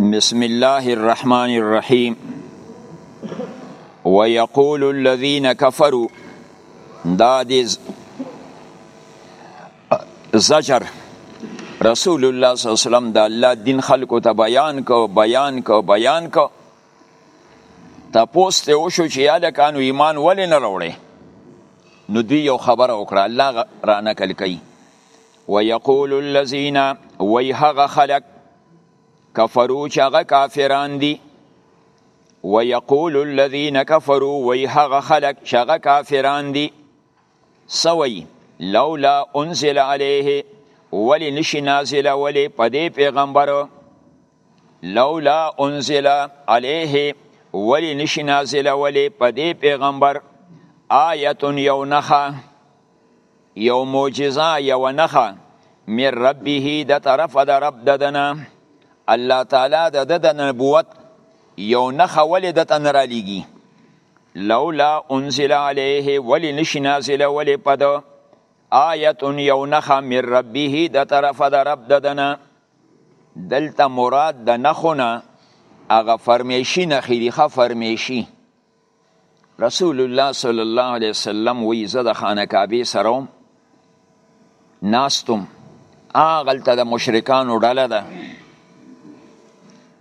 بسم الله الرحمن الرحيم ويقول الذين كفروا دا دي زجر رسول الله صلی الله علیه وسلم د الله دین خلکو ته بیان کو بیان کو بیان کو تپوس ته وشو چې یاله کانو ایمان ولې نه راوړې نو دوی یو خبره وکړه الله را نقل کوي ويقول الذين وي هغه خلق کفرو چې هغه کافران دي ويقول الذين كفروا وي هغه خلق چې هغه کافران دي سوي لولا انزل عليه ولی نشي نازل ولی په دې پیغمبر لولا انزل عليه ولی نشي نازل ولی په دې پیغمبر آیت یو نخه یو معجزه یو نخه من ربه د طرف د رب ددنه الله تعالی د د نبوت یو نخه ولې د تن را لګي لولا انزل عليه ولې نشي نازله ولې پد آیت یو نخه من ربه د طرف د رب ددنه دلته مراد د نخونه هغه فرمیشي نخې دي ښه فرمیشي رسول الله صلی الله علیه وسلم وی زه د خانه کعبه سره وم ناستم اغلته د مشرکانو ډله ده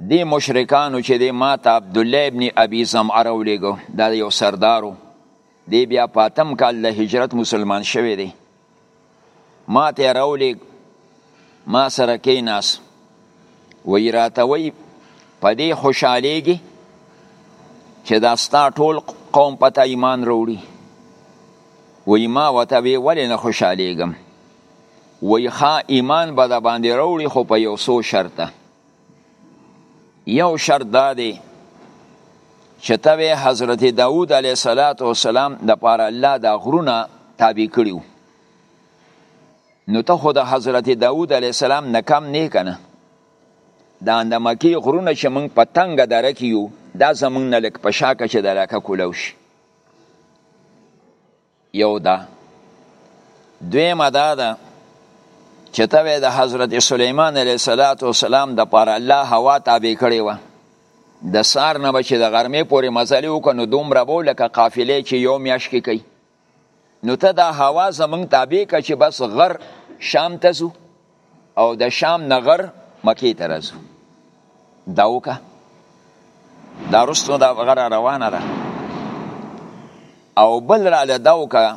دی مشرکانو چې دی ما ته عبد الله ابن ابي زمعه راولېګو دا یو سردارو دی بیا پاتم کال د هجرت مسلمان شوی دی ما ته راولېږ ما سره کېناس وایي راته وایي په دې خوشحالېږي چې دا ستا ټول قوم په تا ایمان راوړي وایي ما ورته ویې ولې نه خوشحالېږم وایي ښه ایمان به د باندې راوړي خو په یو څو شرطه یو شرط دا دی چې ته به حضرت داوود علیه صلوات و سلام د پاره الله دا غرونه تابع کړیو نو ته خو د حضرت داوود علیه السلام نه کم نه کنه دا د مکی غرونه چې موږ په تنګ دره کې یو دا زمونږ نه لک په شاکه چې د علاقه کولاو شي یو دا دویمه دا ده چې ته د حضرت سلیمان علیه صلات و سلام د پر الله هوا تابع کړې و د سار نه بچې د غرمې پورې مزلې وکړه نو دومره به لکه قافلې چې یو میاشت کې کوي نو ته دا هوا زمونږ تابع که چې بس غر شام ته ځو او د شام نه غر مکې ته راځو دا وکړه دا رستو دا غره روانه ده او بل را له دا وکړه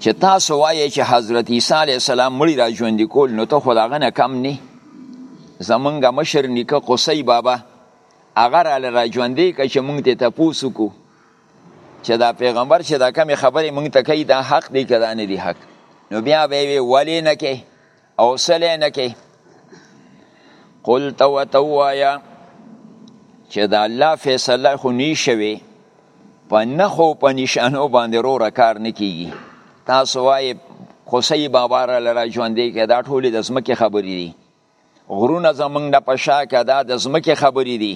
چې تاسو وایې چې حضرت عیسی علیه السلام مړی را ژوندي کول نو ته خو د هغه نه کم نه زمونږ مشر نیکه قصی بابا هغه را له را ژوندی که چې مونږ ته تپوس وکړو چې دا پیغمبر چې دا کمی خبرې مونږ ته کوي دا حق دی که دا نه دی حق نو بیا به وی ولې نه کې او سلې نه کې قل تو توایا چې دا الله فیصله خو نی شوي په نخو په نشانو باندې رو رکار نه کیږي تاسو وایي خوسی بابا را لرا ژوندې کې دا ټولې د ځمکې خبرې دي غرونه زمونږ نه په شا که دا د ځمکې خبرې دي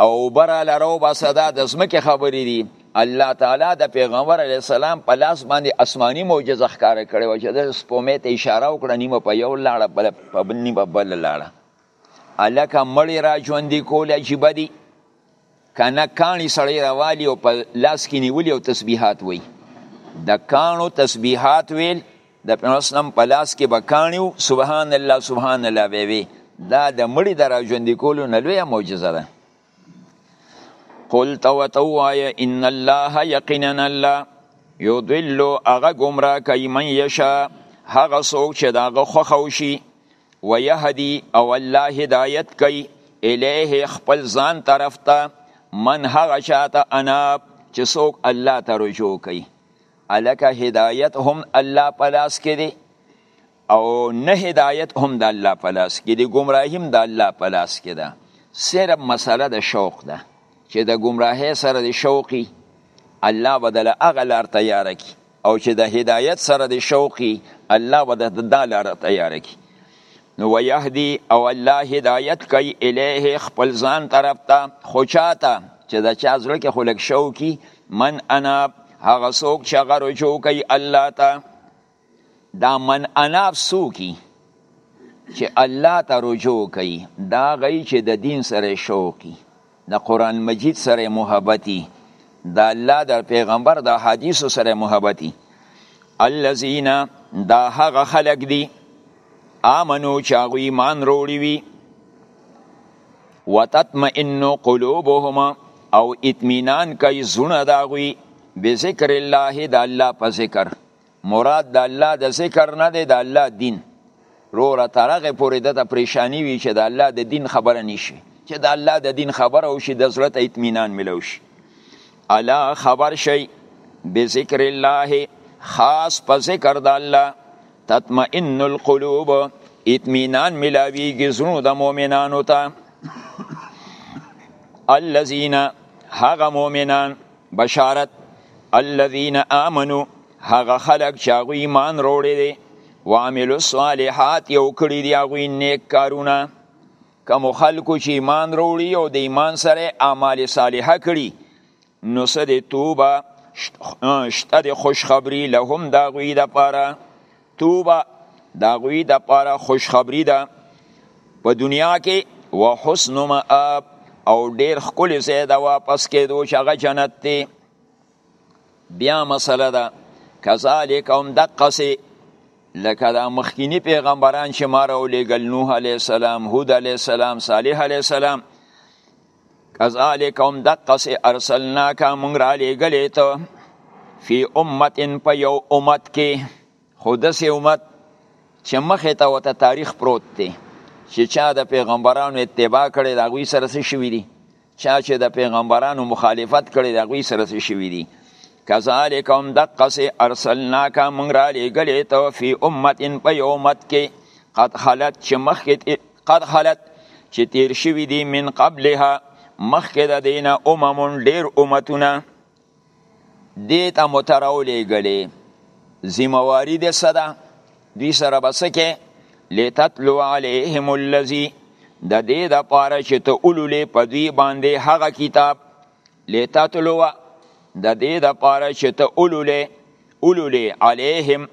او اوبه راله راوباسه دا د ځمکې خبرې دي الله تعالی د پیغمبر علیه السلام په لاس باندې آسماني معجزه ښکاره کړې وه چې د سپومې ته اشاره وکړه نیمه په یو لاړه بله په نیمه بله لاړه هلکه مړې را ژوندي کول عجیبه دي کنه کاڼي سړی راوالي او په لاس کې نیولي او تسبیحات وایي د کاڼو تسبیحات ویل د پیغمبر اسلام په لاس کې به کاڼي وو سبحان الله سبحان الله به وي دا د مړي د راژوندي کولو نه لویه معجزه ده قلت وتوایا ان الله یقینا الله یضل هغه ګمراه کوي من یشا هغه څوک چې د هغه خوښه وشي ويهدي او الله هدايت کوي الیه خپل ځان طرف ته من هغه چاته اناب چې څوک الله ته رجوع کوي الکه هدایت هم الله په لاس کې دی او نه هدایت هم د الله په لاس کې دی ګمراهی هم د الله په لاس کې ده صرف مسله د شوق ده چې د ګمراهی سره د شوقي الله بدل هغه لار تیار کی او چې د هدایت سره د شوقي الله به د دا لار تیار کی نو ويهدي او الله هدایت کوي الیه خپل ځان طرف ته خو چاته چې د چا زړه کې خلک شوقي من انا هغه څوک چې هغه رجوع کوي الله ته دا من انا څوکي چې الله ته رجوع کوي دا غي چې د دین سره شوقي د قرآن مجید سره محبتی د الله د پیغمبر د حدیث سره محبتی الذین دا هغه خلق دی آمنو چاغو ایمان روړی وی وتطمئن قلوبهم او اطمینان کوي زونه داغوي بذکر الله د الله په ذکر مراد د الله د ذکر نه دی د الله دین روره تر هغه پورې دته پریشانی وي چې د الله د دین خبره نشي چې د الله د دین خبره وشي د زړه ته اطمینان ملو شي الا خبر شي بذکر الله خاص په ذکر د الله تطمئن القلوب اطمینان ملاویږي زړه د مؤمنانو ته الذين هغه مؤمنان بشارت الذين آمنوا هغه خلق چې هغه ایمان وروړي دي وعملوا الصالحات یو کړی دی هغه نیک کارونه کوم خلکو چې ایمان وروړي او د ایمان سره اعمال صالحه کړي نو سده توبه شته د خوشخبری لهم دا غوی د پاره توبه دا غوی د پاره خوشخبری ده په دنیا کې وحسن مآب او ډیر خکلی ځای د واپس کېدو چې هغه جنت دی بیا مسله ده کذالک هم دقسې لکه دا مخکینی پیغمبران چې ما راولېږل نوح علیه السلام هود علیه السلام صالح علیه السلام کذالک هم دقسی ارسلناک مونږ را لیږلې ته فی امت په یو امت کې خو داسې امت چې مخې ته ورته تاریخ پروت دی چې چا د پیغمبرانو اتباع کړې د هغوی سره څه شوي دي چا چې د پیغمبرانو مخالفت کړی د هغوی سره څه شوي دي کذالک هم دقسې ارسلناک مونږ را لیږلې ته فی امت په یو امت کې قد خلت چې مخکې قد خلت چې تیر شوی دی من قبلها مخکې د دینه امم ډیر امتونه دې ته متراولې غلې ذمہواری دې صدا دوی سره بسکه لتتلو علیهم الذی د دې د پاره چې ته اولولې په دوی باندې هغه کتاب لتتلو د دې د پاره چې ته اولولې اولولې علیهم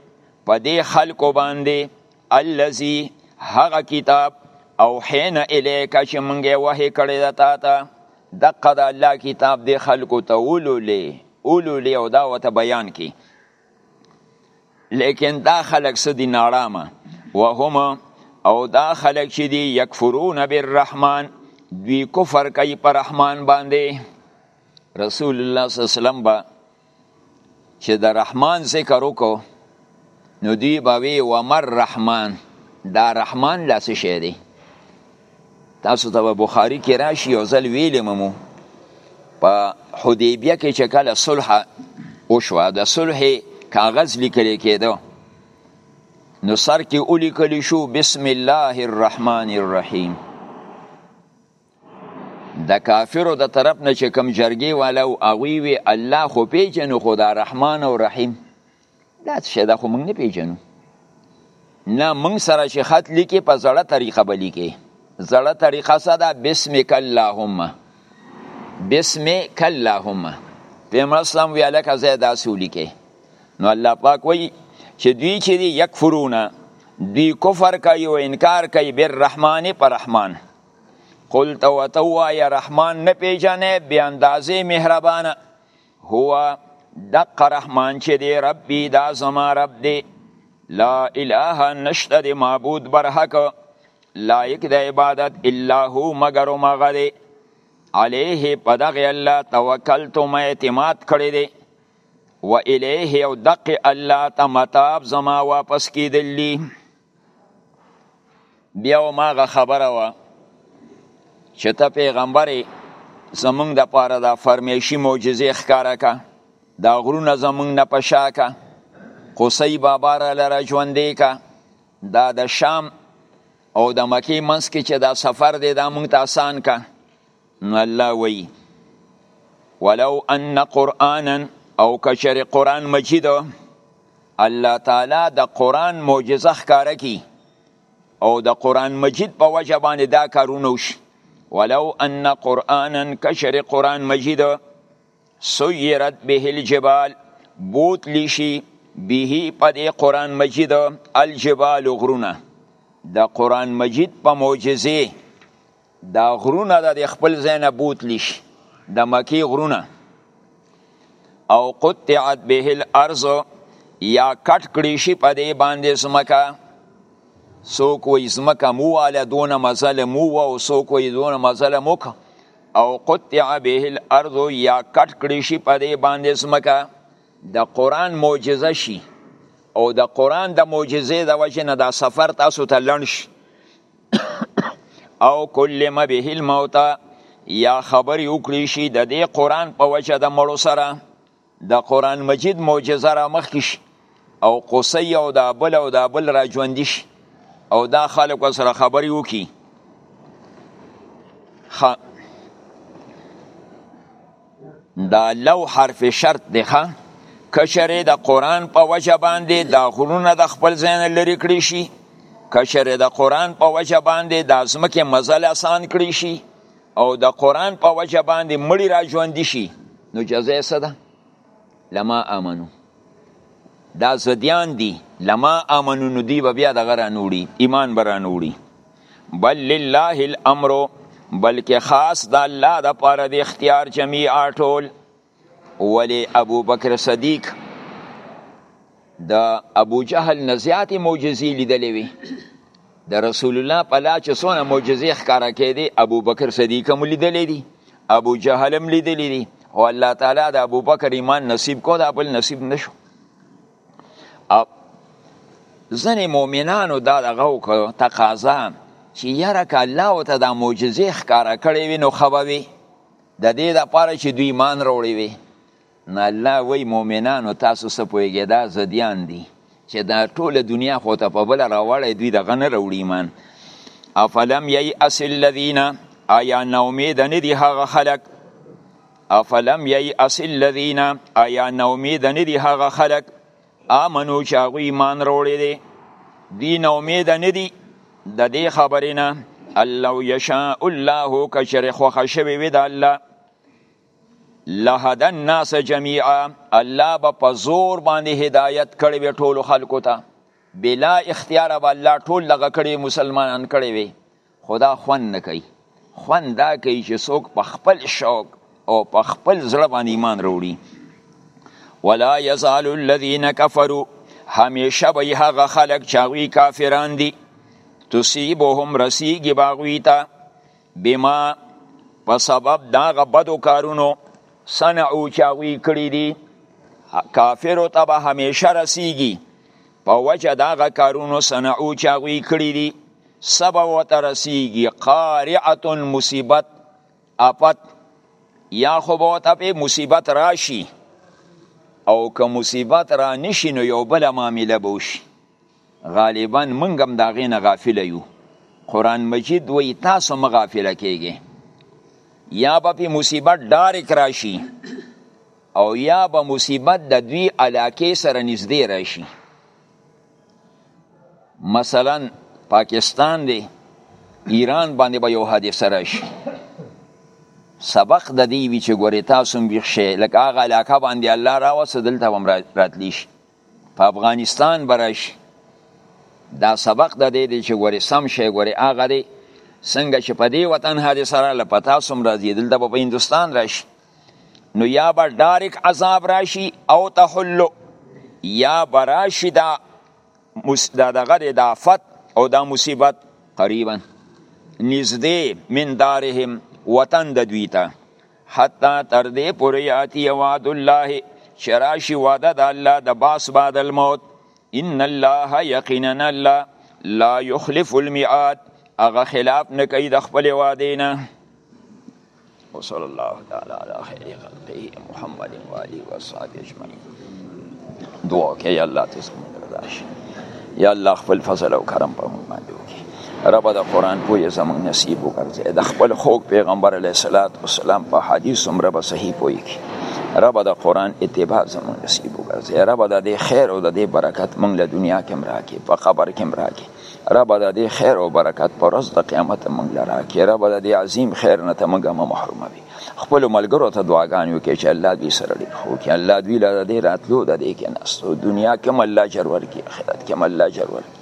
په دې خلکو باندې الذي هغه کتاب او حين الیک چې مونږه وحی کړی د تا ته دقه د الله کتاب دی خلکو ته اولولې اولولې او دا وته بیان کی لیکن دا خلک سدي ناړامه وهم او دا خلک چې دی یکفرون بالرحمن دوی کفر کوي پر رحمان باندې رسول الله صلی الله علیه وسلم با چې د رحمان ذکر وکړو نو دی به وی ومر رحمان دا رحمان لا څه شی دی تاسو ته به بخاري کې راشي یو ځل ویلې مو په حدیبیه کې چې کله صلح وشوه د صلح کاغذ لیکل کېده نو سر کې ولیکل شو بسم الله الرحمن الرحیم د کافرو د طرف نه چې کم جرګې والا او هغوی وي الله خو پیژنو خو دا رحمان او رحیم دا څه شی دا خو موږ نه پیژنو نه موږ سره چې خط لیکي په زړه طریقه به لیکي زړه طریقه څه ده بسمک اللهم بسمک اللهم پیغمبر اسلام وی الکه زه دا سولی کې نو الله پاک وی چې دوی چې دی یکفرونه دوی کفر کوي او انکار کوي بر رحمان پر رحمان قل تو وتوا یا رحمان نه پیژنې بی اندازې مهربان هو دق رحمان چې دی ربي دا زما رب دی لا اله نشته دی معبود برحق لایق د عبادت الا هو مگر مغه دی علیه پدغه الله توکلت ما اعتماد کړی دی و الیه او دق الله ته متاب زما واپس کیدلی بیا هم هغه خبره وه چې ته پیغمبرې زمونږ د پاره دا فرمیشي معجزې ښکاره که دا غرونه زمونږ نه په شا که قصی بابا را لره ژوندې که دا د شام او د مکې منځ کې چې دا سفر دی دا مونږ ته اسان که نو الله وی ولو ان قرانا او کشر قران مجید الله تعالی د قران معجزه ښکاره کی او د قران مجید په وجه باندې دا کارونه وشي ولو ان قرانا کشر قران مجید سیرت به الجبال بوت لشي به په دې قران مجید الجبال غرونه د قران مجید په معجزه دا غرونه د خپل ځای نه بوتلی شي د مکی غرونه او قطعت به الارض یا کټ کړی شي په دې باندې زمکه څوک وایي زمکه مو واله دونه مزله مو وه او څوک وایي دونه مزله مو که او قطع به الارض یا کټ کړی شي په دې باندې زمکه د قرآن معجزه شي او د قرآن د معجزې د وجې نه دا سفر تاسو ته لنډ شي او کلم به الموت یا خبر یو کړی شي د دې قران په وجه د مړو سره د قران مجید معجزه را مخ شي او قصي او د ابل او د ابل را ژوند شي او دا خلک سره خبري وکي خ... دا لو حرف شرط دی ښه کشره د قران په وجه باندې دا غرونه د خپل ځای نه لرې کړی شي کشره د قران په وجه باندې د ازمکه مزل آسان کړی شي او د قران په وجه باندې مړی را ژوند شي نو جزای څه ده لما امنو دا زدیان دي لما امنو نو دی بیا د غره نوړي ایمان برانوړي بل لله الامر بلکې خاص د الله د پاره د اختیار جميع ټول ولی ابو بکر صدیق د ابو جهل نه زیاتې معجزې لیدلې وي د رسول الله په لا چې څونه معجزې ښکاره کېدې ابو بکر صدیق هم لیدلې دي ابو جهل هم لیدلې دي او الله تعالی د ابو بکر ایمان نصیب کو دا بل نصیب نشو ځنې مؤمنانو دا دغه وکړو تقاضا چې یاره که الله ورته دا معجزې ښکاره کړې وي نو ښه به وي د دې دپاره چې دوی ایمان راوړی وي نه الله وایي مؤمنانو تاسو څه پوهېږئ دا ضدیان دي چې دا ټوله دنیا خو ته په بله راوړی دوی دغه نه راوړي ایمان افلم ییأس الذین آیا ناامیده نه دي هغه خلک افلم ییأس الذین ایا نومید نه دي هغه خلک آمنو چې هغه ایمان وروړي دي دی نومید نه دي د دې خبرې نه الله یشاء الله کشر خوښ شوی وي د الله لهد الناس جميعا الله به په زور باندې هدایت کړي وي ټول خلکو ته بلا اختیار به الله ټول لغه کړي مسلمانان کړي وي خو دا خوند نه کوي خوند دا کوي چې څوک په خپل شوق او په خپل زړه باندې ایمان وروړي ولا یزال الذین کفروا همیشه به هغه خلک چې هغوی کافران دي تصیبهم رسیږي به هغوی ته بما په سبب د هغه بدو کارونو صنعو چې هغوی کړي دي کافرو ته به همیشه رسیږي په وجه دا غا کارونو صنعو چې هغوی کړی دي سبا وته رسیږي قارعه مصیبت افت یا خو به وته په مصیبت راشي او که مصیبت را نشي نو یو بل معامله به وشي غالبا موږ هم د هغې نه غافل یو قرآن مجید وایي تاسو مه غافله کیږئ یا به په مصیبت ډارک راشي او یا به مصیبت د دوی علاقې سره نږدې راشي مثلا پاکستان دی ایران باندې به یو حادثه راشي سبق د دې وی چې ګوري تاسو هم ویښ شئ لکه هغه علاقه باندې الله راوسته دلته هم راتلی شي په افغانستان به راشي دا سبق د دې دی چې ګوري سم شئ ګوري هغه دی څنګه چې په دې وطن حادثه راله په تاسو هم راځي دلته به په هندوستان راشي نو یا به ډاریک عذاب راشي او تحل یا براشي دا دا دغه د آفت او دا مصیبت قریبا نږدې من دارهم وطن د دوی ته حتی تر دې پورې یاتي وعد الله چې راشي وعده د الله د باس بعد الموت ان الله یقینا الله لا یخلف الميعاد هغه خلاف نه کوي د خپل وعده نه وصلی الله تعالی علی خیر خلقه محمد و علی و صحابه اجمعین دعا کې یا الله تاسو موږ راځي یا الله خپل فضل او کرم په موږ باندې وکړي رب د قران په یې زموږ نصیب وکړي د خپل خوږ پیغمبر علیه الصلاۃ والسلام په حدیث هم رب صحیح پوي کی رب د قران اتباع زموږ نصیب وکړي رب د دې خیر او د دې برکت موږ له دنیا کې مراکې په قبر کې مراکې رب د دې خیر او برکت پر ورځ د قیامت موږ لرا کې رب د دې عظیم خیر نه ته موږ ما محروم وي خپل ملګرو ته دعاګانې وکړي چې الله دې سره ډېر خو کې الله دې له دې راتلو د دې کې نستو دنیا کې هم الله اجر ورکړي آخرت کې هم الله اجر ورکړي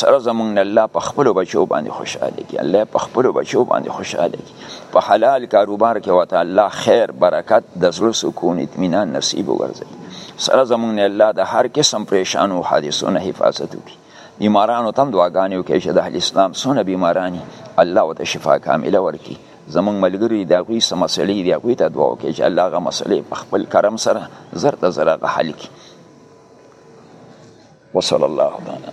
سره زمونږ نه الله په خپل بچو باندې خوشاله کی الله په خپل بچو باندې خوشاله کی په حلال کاروبار کې وته الله خیر برکت د زړه سکون اطمینان نصیب وګرځي سره زمونږ نه الله د هر قسم پریشانو حادثو نه حفاظت وکړي بیمارانو تم دعاګانې وکړي چې د اهل اسلام څونه بیمارانی الله وته شفا کامله ورکړي زمونږ ملګری د هغوی څه مسلې دي هغوی ته دعا وکړي چې الله هغه مسلې په خپل کرم سره زر ته زر هغه حل کړي وصلی الله تعالی